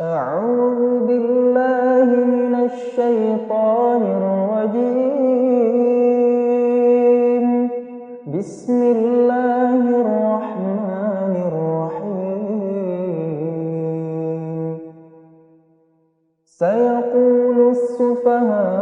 أعوذ بالله من الشيطان الرجيم. بسم الله الرحمن الرحيم. سيقول السفهاء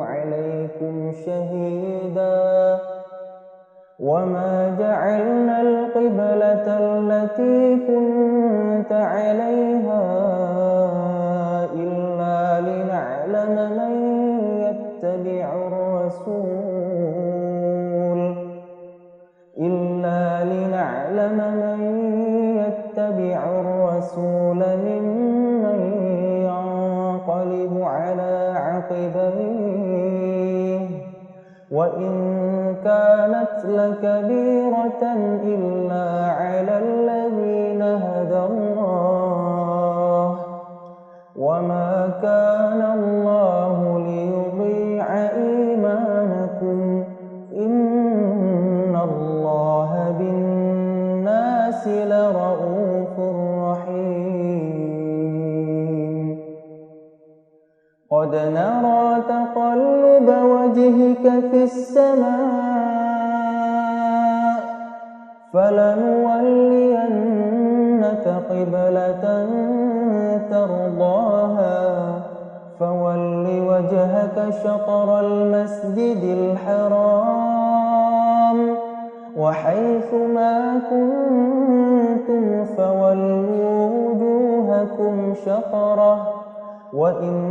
عليكم شهيدا وما جعلنا القبلة التي كنت عليها إلا لنعلم من يتبع الرسول إلا لنعلم من يتبع الرسول ممن وإن كانت لكبيرة إلا على الذين هدى الله. شطر المسجد الحرام وحيث ما كنتم فولوا وجوهكم شطره وإن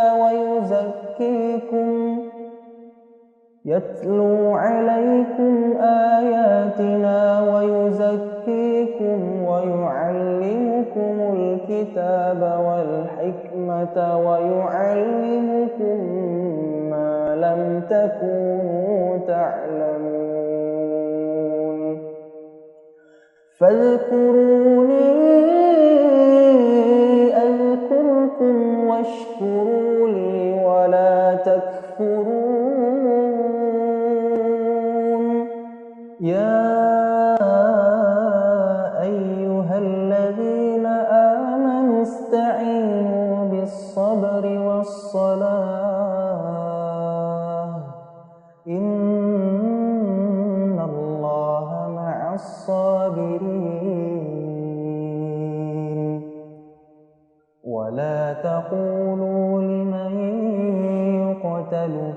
يتلو عليكم آياتنا ويزكيكم ويعلمكم الكتاب والحكمة ويعلمكم ما لم تكونوا تعلمون. فاذكروني أذكركم واشكروا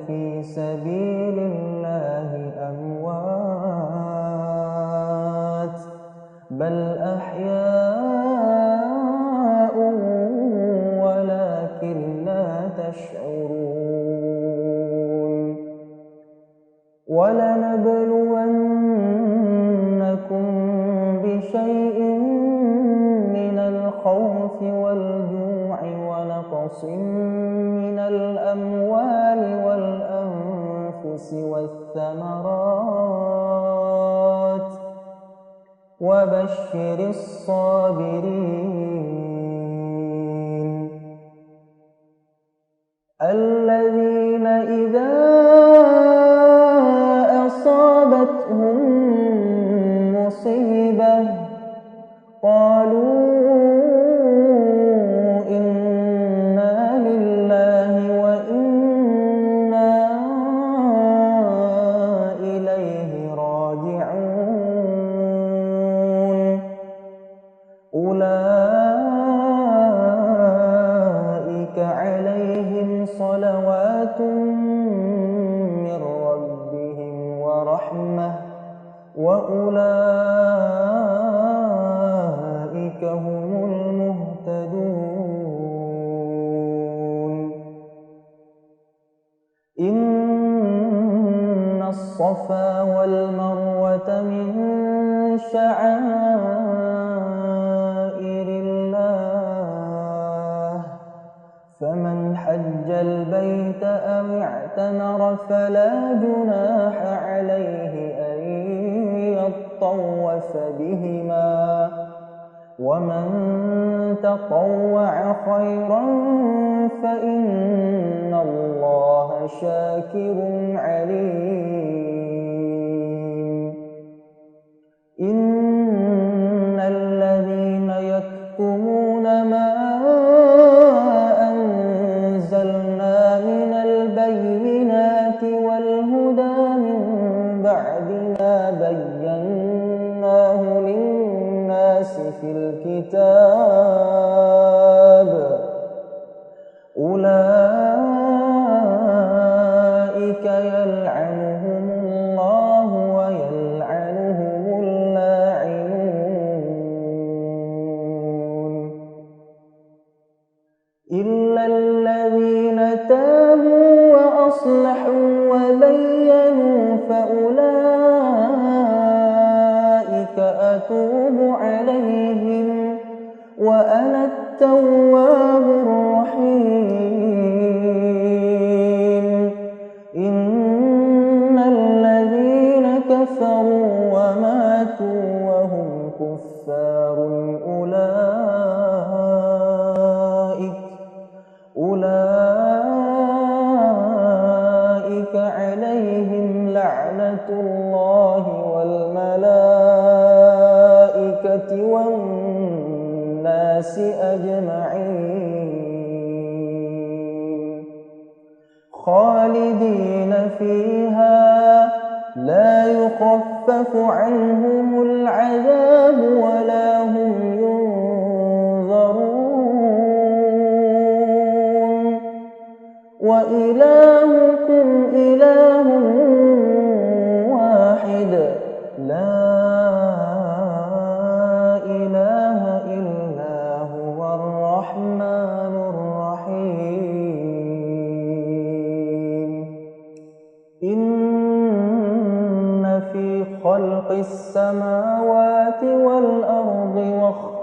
في سبيل والثمرات وبشر الصابرين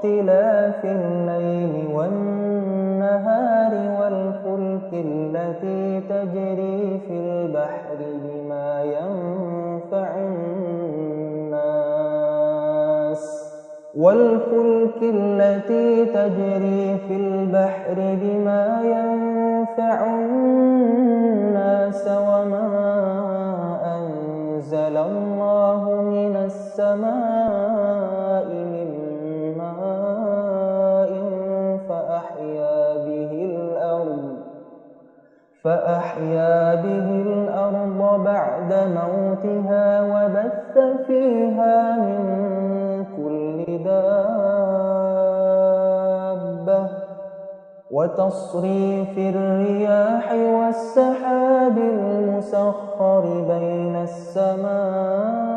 واختلاف الليل والنهار والفلك التي تجري في البحر بما ينفع الناس والفلك التي تجري في البحر بما ينفع الناس وما أنزل الله من السماء فأحيا به الأرض بعد موتها وبث فيها من كل دابة وتصريف الرياح والسحاب المسخر بين السماء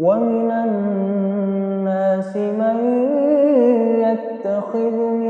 ومن الناس من يتخذ من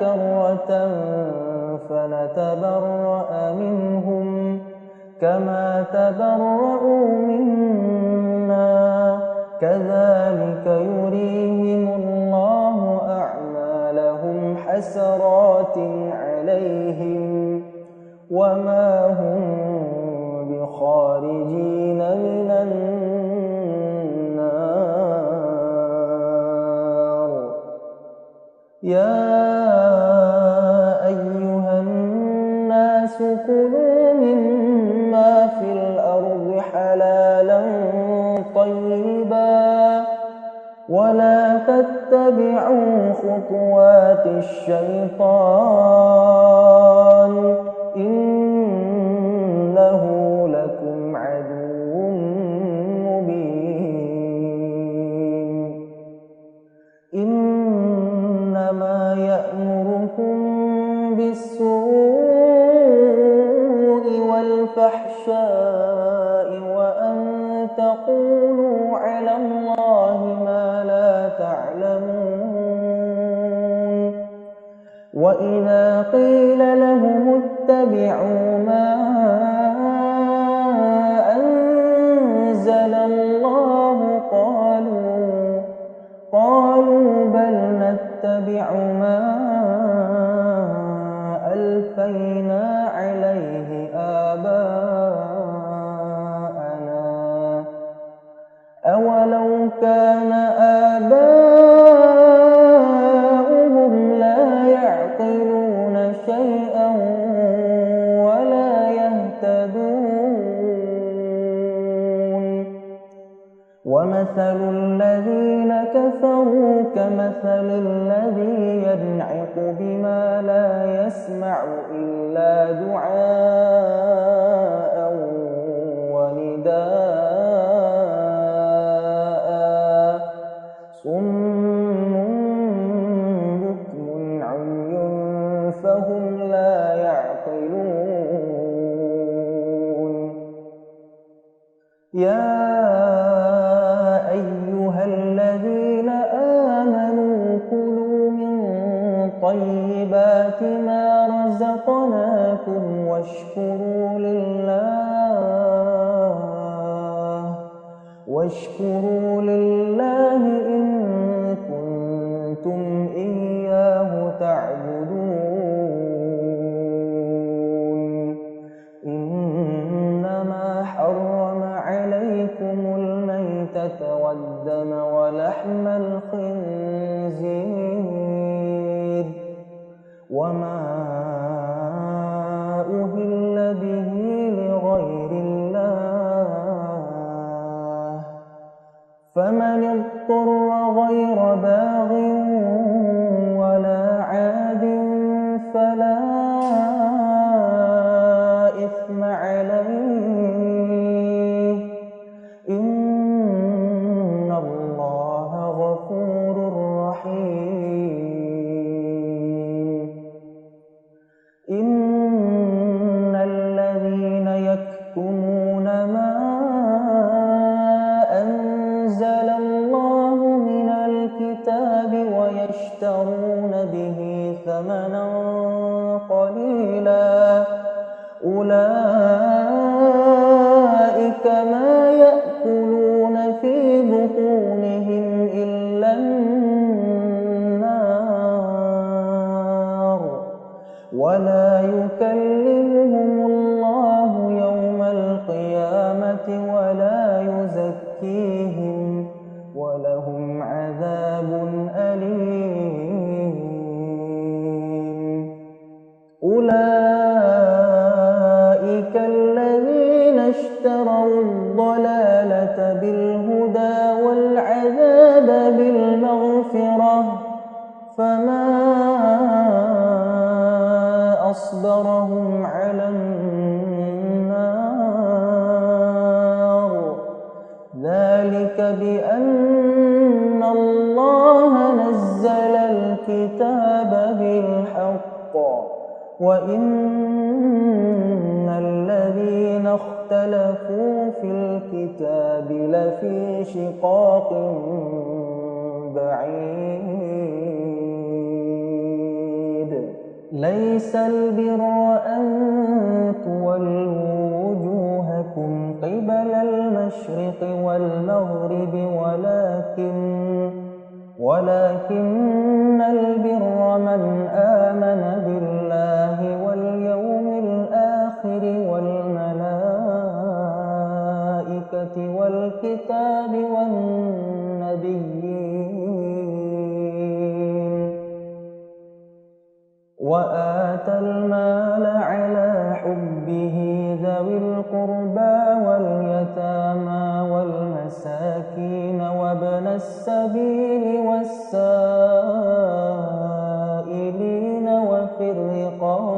كرة فنتبرأ منهم كما تبرؤوا منا. كذلك يريهم الله أعمالهم حسرات عليهم وما هم بخارجين من النار. يا تتبعوا خطوات الشيطان. وإذا قيل لهم اتبعوا ما أنزل الله قالوا قالوا بل نتبع ما ألفينا تسمع واشكروا الذين اختلفوا في الكتاب لفي شقاق بعيد. ليس البر أن تولوا وجوهكم قبل المشرق والمغرب ولكن ولكن البر من آمن بالله واليوم الآخر والكتاب والنبيين وآتى المال على حبه ذوي القربى واليتامى والمساكين وابن السبيل والسائلين وفي الرقاب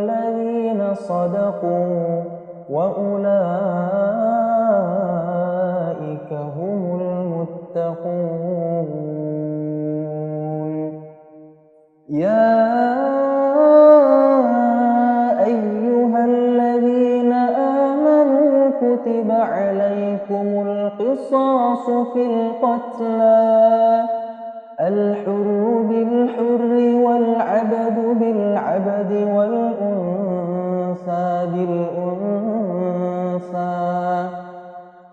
صدقوا وأولئك هم المتقون. يا أيها الذين آمنوا كتب عليكم القصاص في القتلى الحر بالحر والعبد بالعبد والأنثى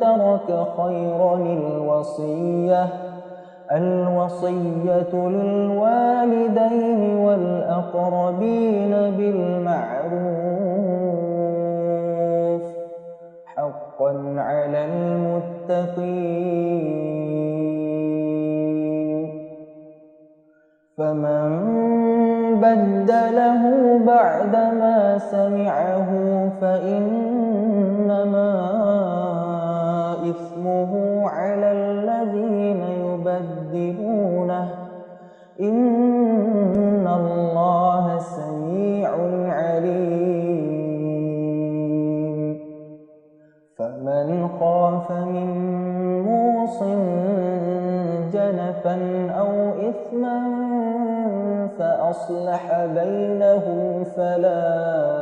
ترك خيرا الوصية الوصية للوالدين والأقربين بالمعروف حقا على المتقين. فمن بدله بعدما سمعه فإنما إثمه على الذين يبدلونه. إن الله سميع عليم. فمن خاف من موص جنفا أو إثما فأصلح بينهم فلا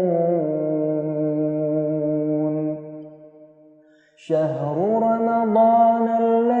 شهر رمضان الذي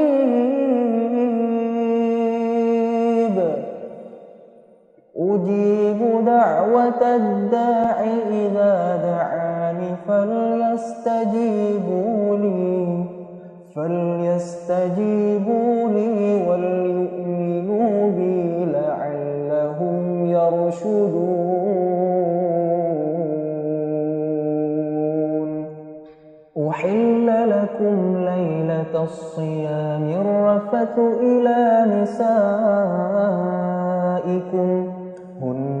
دعوة إذا دعاني فليستجيبوا لي فليستجيبوا لي وليؤمنوا بي لعلهم يرشدون. أحل لكم ليلة الصيام الرفث إلى نسائكم هن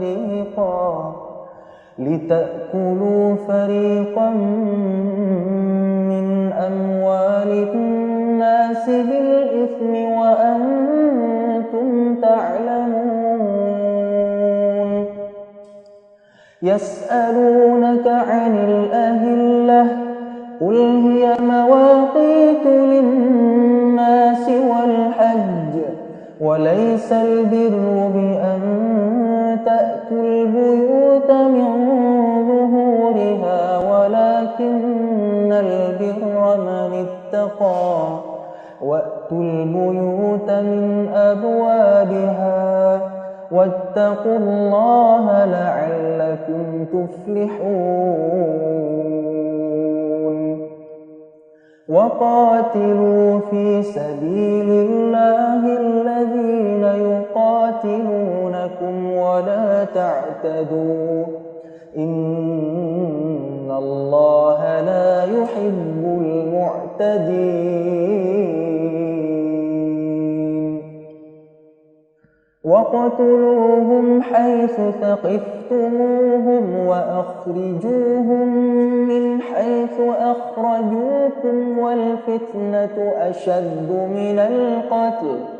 فريقا لتأكلوا فريقا من أموال الناس بالإثم وأنتم تعلمون. يسألونك عن الأهلة قل هي مواقيت للناس والحج وليس البر وأتوا البيوت من أبوابها واتقوا الله لعلكم تفلحون. وقاتلوا في سبيل الله الذين يقاتلونكم ولا تعتدوا. الله لا يحب المعتدين وقتلوهم حيث ثقفتموهم وأخرجوهم من حيث أخرجوكم والفتنة أشد من القتل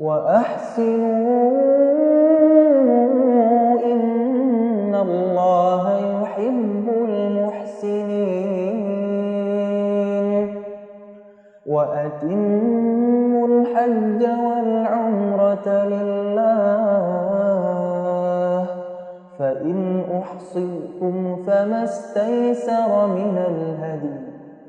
وأحسنوا إن الله يحب المحسنين. وأتموا الحج والعمرة لله فإن أحصرتم فما استيسر من الهدي.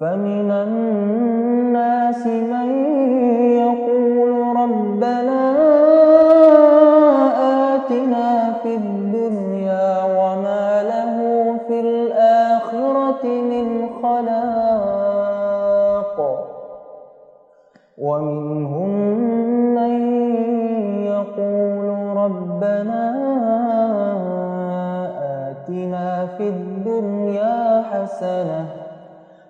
فمن الناس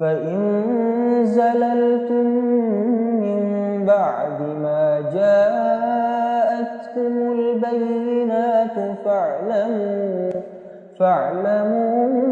فإن زللتم من بعد ما جاءتكم البينات فاعلموا فاعلموا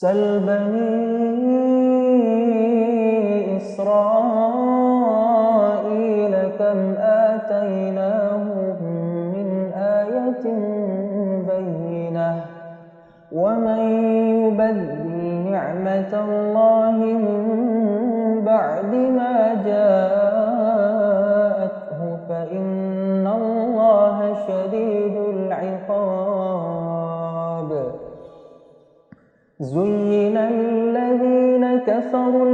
سل بني إسرائيل كم آتيناهم من آية بينة ومن يبدل نعمة الله زين للذين كفروا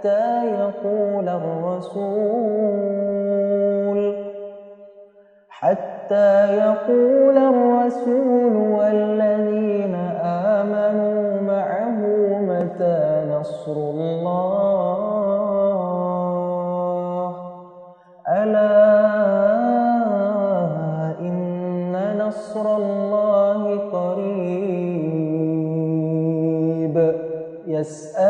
حتى يقول الرسول حتى يقول الرسول والذين آمنوا معه متى نصر الله؟ ألا نصر الله قريب. يسألونك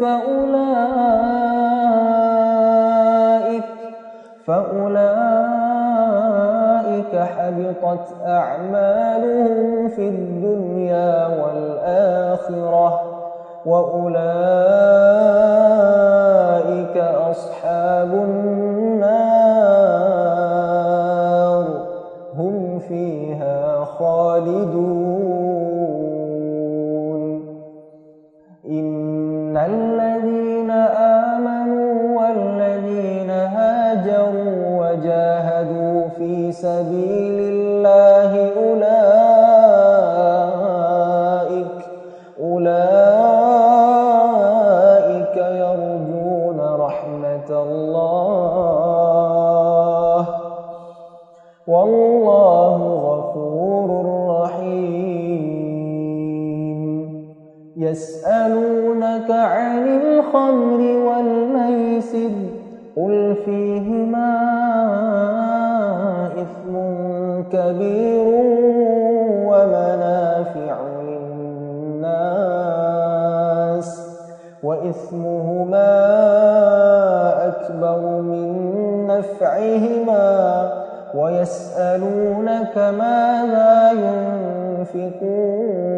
فأولئك فأولئك حبطت أعمالهم في الدنيا والآخرة وأولئك أصحاب النار فيهما إثم كبير ومنافع للناس وإثمهما أكبر من نفعهما ويسألونك ماذا ينفقون.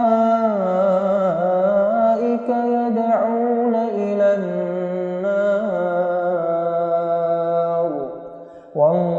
وانظر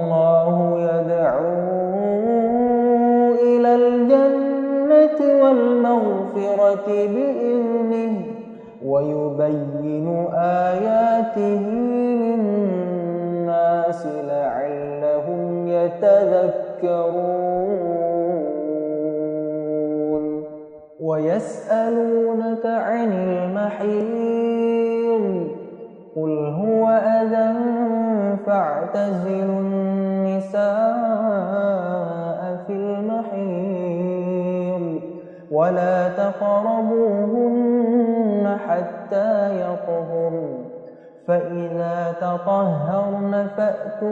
para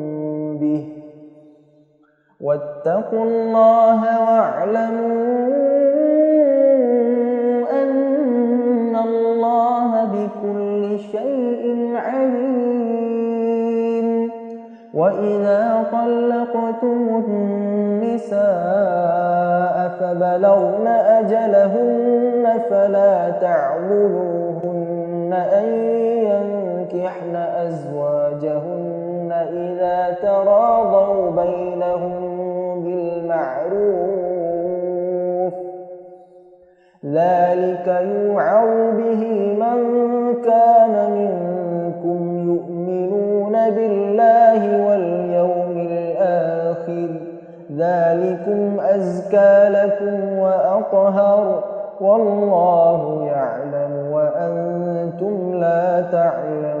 واتقوا الله واعلموا أن الله بكل شيء عليم. وإذا طلقتم النساء فبلغن أجلهن فلا تعضلوهن أن ينكحن أزواجهن إذا تراضوا بينهم. بالمعروف. ذلك يوعظ به من كان منكم يؤمنون بالله واليوم الآخر. ذلكم أزكى لكم وأطهر. والله يعلم وأنتم لا تعلمون.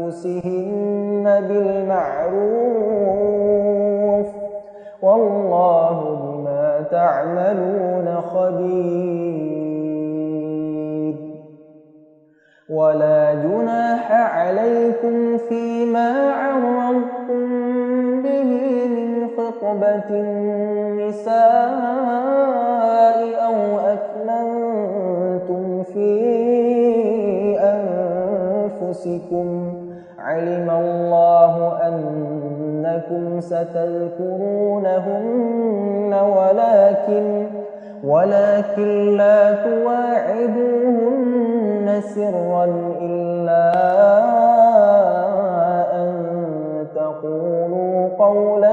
أنفسهن بالمعروف والله بما تعملون خبير. ولا جناح عليكم فيما عرضتم به من خطبة النساء أو أكننتم في أنفسكم علم الله أنكم ستذكرونهن ولكن ولكن لا تواعدوهن سرا إلا أن تقولوا قولا